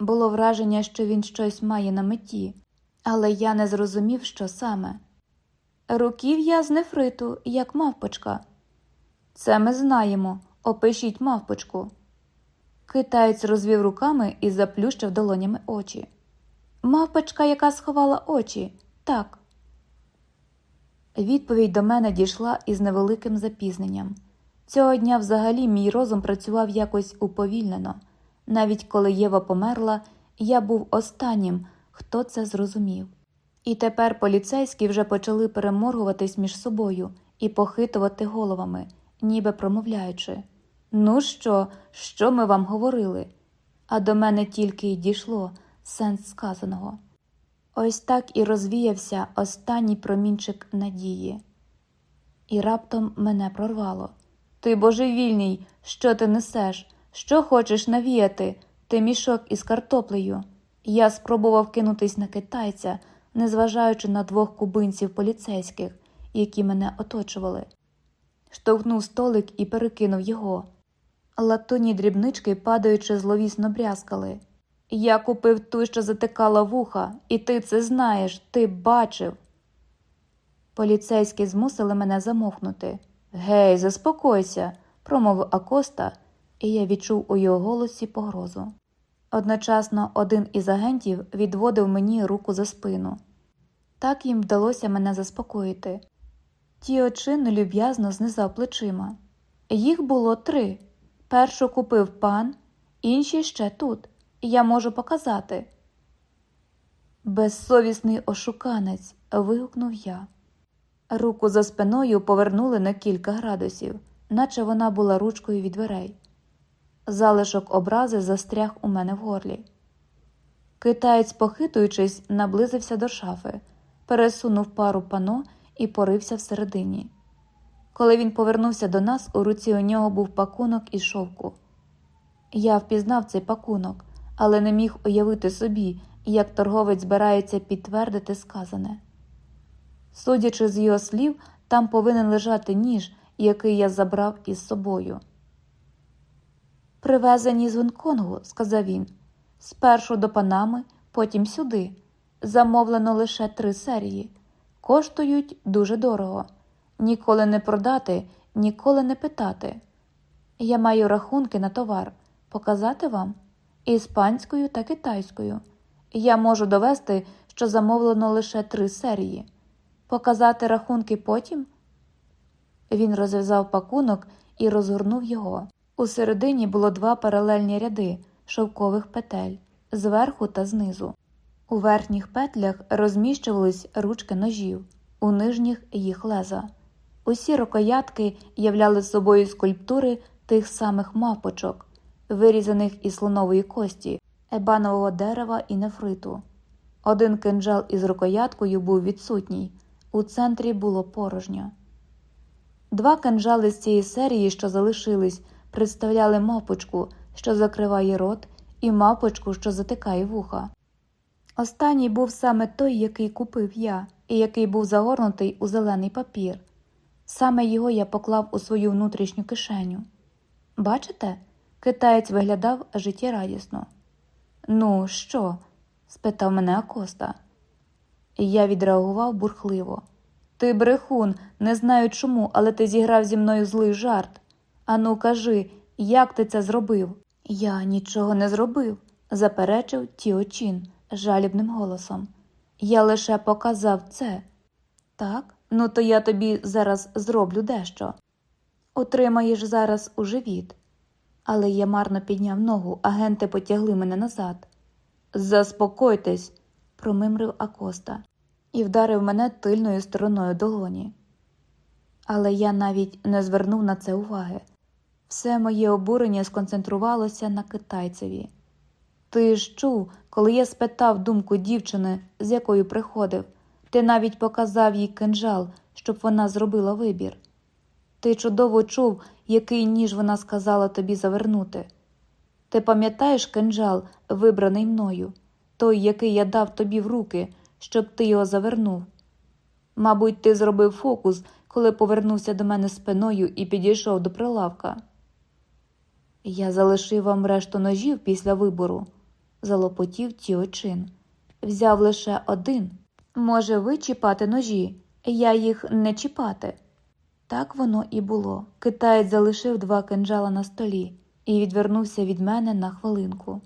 Було враження, що він щось має на меті, але я не зрозумів, що саме. Руків'я з нефриту, як мавпочка. Це ми знаємо. Опишіть мавпочку. Китаєць розвів руками і заплющив долонями очі. Мавпочка, яка сховала очі, так. Відповідь до мене дійшла із невеликим запізненням. Цього дня взагалі мій розум працював якось уповільнено. Навіть коли Єва померла, я був останнім, хто це зрозумів. І тепер поліцейські вже почали переморгуватись між собою і похитувати головами, ніби промовляючи Ну що, що ми вам говорили? А до мене тільки й дійшло сенс сказаного. Ось так і розвіявся останній промінчик надії. І раптом мене прорвало. Ти божевільний, що ти несеш? Що хочеш навіяти? Ти мішок із картоплею. Я спробував кинутись на китайця, незважаючи на двох кубинців поліцейських, які мене оточували. Штовхнув столик і перекинув його. Латунні дрібнички, падаючи, зловісно брязкали. Я купив ту, що затикала вуха, і ти це знаєш, ти бачив. Поліцейські змусили мене замовкнути. Гей, заспокойся, промовив Акоста, і я відчув у його голосі погрозу. Одночасно один із агентів відводив мені руку за спину. Так їм вдалося мене заспокоїти. Ті очі нелюб'язно знизав плечима. Їх було три. Першу купив пан, інші ще тут. Я можу показати. Безсовісний ошуканець. вигукнув я. Руку за спиною повернули на кілька градусів, наче вона була ручкою від дверей. Залишок образи застряг у мене в горлі. Китаєць, похитуючись, наблизився до шафи, пересунув пару пано і порився всередині. Коли він повернувся до нас, у руці у нього був пакунок із шовку. Я впізнав цей пакунок, але не міг уявити собі, як торговець збирається підтвердити сказане. Судячи з його слів, там повинен лежати ніж, який я забрав із собою. Привезені з Гонконгу, сказав він, спершу до Панами, потім сюди. Замовлено лише три серії, коштують дуже дорого. Ніколи не продати, ніколи не питати. Я маю рахунки на товар показати вам іспанською та китайською. Я можу довести, що замовлено лише три серії. Показати рахунки потім. Він розв'язав пакунок і розгорнув його. У середині було два паралельні ряди шовкових петель зверху та знизу. У верхніх петлях розміщувались ручки ножів, у нижніх їх леза. Усі рукоятки являли собою скульптури тих самих мавпочок, вирізаних із слонової кості, ебанового дерева і нефриту. Один кинджал із рукояткою був відсутній, у центрі було порожньо. Два кинджали з цієї серії, що залишились, представляли мавпочку, що закриває рот, і мавпочку, що затикає вуха. Останній був саме той, який купив я, і який був загорнутий у зелений папір. Саме його я поклав у свою внутрішню кишеню. Бачите, китаєць виглядав життєрадісно. Ну, що? спитав мене Акоста. Я відреагував бурхливо. Ти брехун, не знаю чому, але ти зіграв зі мною злий жарт. Ану, кажи, як ти це зробив? Я нічого не зробив, заперечив Тіочин жалібним голосом. Я лише показав це. Так, ну то я тобі зараз зроблю дещо. Отримаєш зараз у живіт. Але я марно підняв ногу, агенти потягли мене назад. Заспокойтесь, промимрив Акоста і вдарив мене тильною стороною долоні. Але я навіть не звернув на це уваги. Все моє обурення сконцентрувалося на китайцеві. Ти ж чув, коли я спитав думку дівчини, з якою приходив, ти навіть показав їй кинжал, щоб вона зробила вибір. Ти чудово чув, який ніж вона сказала тобі завернути. Ти пам'ятаєш кинджал, вибраний мною, той, який я дав тобі в руки, щоб ти його завернув. Мабуть, ти зробив фокус, коли повернувся до мене спиною і підійшов до прилавка. Я залишив вам решту ножів після вибору, залопотів Тіочин. Взяв лише один. Може, ви чіпати ножі, я їх не чіпати. Так воно і було. Китаєць залишив два кинджала на столі і відвернувся від мене на хвилинку.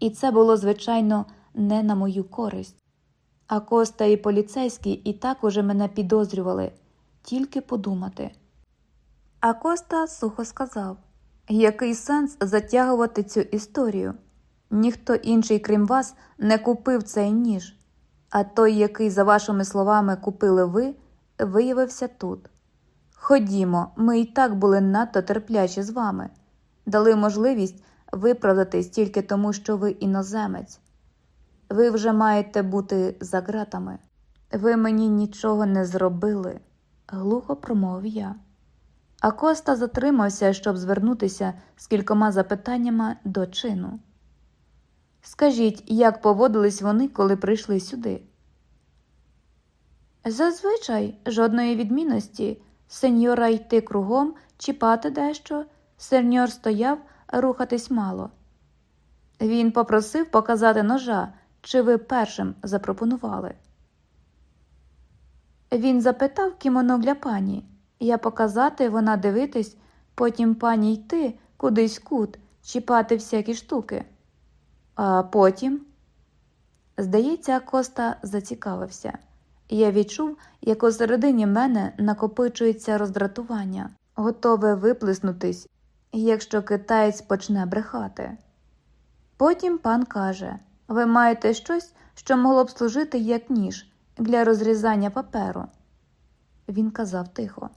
І це було, звичайно, не на мою користь. А Коста і поліцейські і так уже мене підозрювали, тільки подумати. А Коста сухо сказав який сенс затягувати цю історію? Ніхто інший, крім вас, не купив цей ніж, а той, який, за вашими словами, купили ви, виявився тут. Ходімо, ми і так були надто терплячі з вами, дали можливість виправдатись тільки тому, що ви іноземець. Ви вже маєте бути за ґратами. Ви мені нічого не зробили, глухо промовив я. А Коста затримався, щоб звернутися з кількома запитаннями до чину. Скажіть, як поводились вони, коли прийшли сюди? Зазвичай жодної відмінності сеньора йти кругом, чіпати дещо, сеньор стояв, рухатись мало. Він попросив показати ножа, чи ви першим запропонували. Він запитав кімоно для пані. Я показати, вона дивитись, потім пані йти кудись кут, чіпати всякі штуки. А потім, здається, Коста зацікавився. Я відчув, як у середині мене накопичується роздратування, готове виплеснутись, якщо китаєць почне брехати. Потім пан каже ви маєте щось, що могло б служити як ніж для розрізання паперу. Він казав тихо.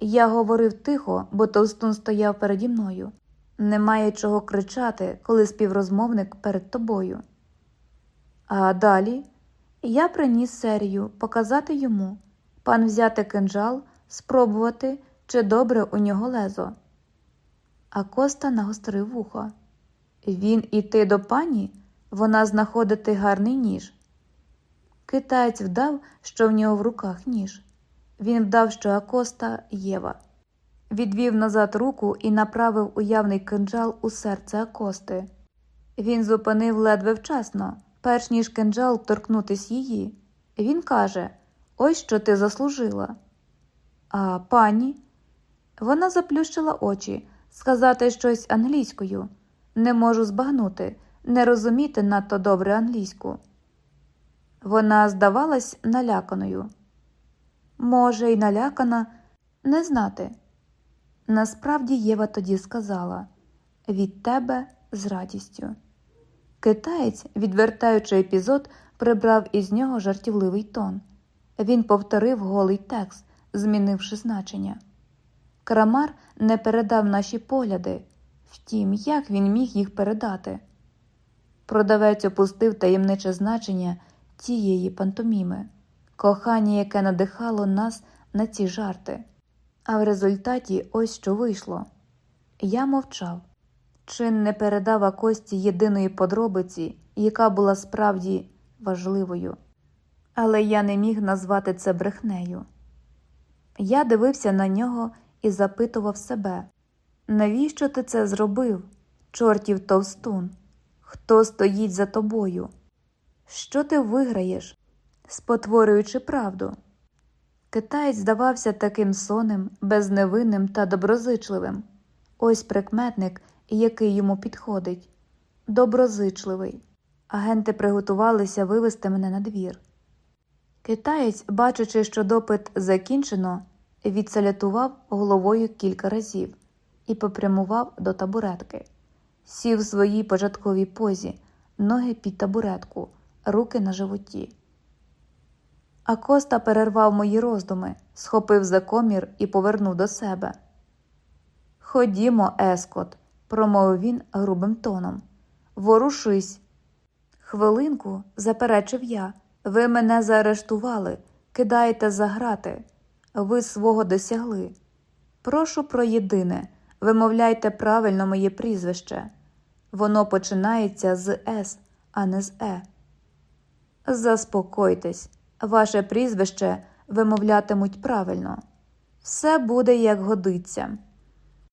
Я говорив тихо, бо товстун стояв переді мною. Немає чого кричати, коли співрозмовник перед тобою. А далі я приніс серію показати йому, пан взяти кинджал, спробувати, чи добре у нього лезо. А Коста нагострив вухо. Він іти до пані, вона знаходити гарний ніж. Китаєць вдав, що в нього в руках ніж. Він вдав, що Акоста Єва. Відвів назад руку і направив уявний кинджал у серце Акости. Він зупинив ледве вчасно, перш ніж кинджал торкнутись її. Він каже Ось що ти заслужила. А пані. Вона заплющила очі, сказати щось англійською. Не можу збагнути, не розуміти надто добре англійську. Вона здавалась наляканою може, й налякана, не знати. Насправді Єва тоді сказала від тебе з радістю. Китаєць, відвертаючи епізод, прибрав із нього жартівливий тон. Він повторив голий текст, змінивши значення. Крамар не передав наші погляди, втім, як він міг їх передати. Продавець опустив таємниче значення цієї пантоміми кохання, яке надихало нас на ці жарти. А в результаті ось що вийшло. Я мовчав. Чин не передав Акості єдиної подробиці, яка була справді важливою, але я не міг назвати це брехнею. Я дивився на нього і запитував себе, навіщо ти це зробив, чортів товстун? Хто стоїть за тобою? Що ти виграєш, спотворюючи правду. Китаєць здавався таким сонним, безневинним та доброзичливим. Ось прикметник, який йому підходить доброзичливий. Агенти приготувалися вивести мене на двір. Китаєць, бачачи, що допит закінчено, відсалятував головою кілька разів і попрямував до табуретки. Сів в своїй початковій позі, ноги під табуретку, руки на животі. А Коста перервав мої роздуми, схопив за комір і повернув до себе. Ходімо, Ескот, промовив він грубим тоном. Ворушись. Хвилинку, заперечив я, ви мене заарештували, кидаєте за грати. Ви свого досягли. Прошу про єдине, вимовляйте правильно моє прізвище. Воно починається з С, а не з Е. Заспокойтесь. Ваше прізвище вимовлятимуть правильно. Все буде як годиться.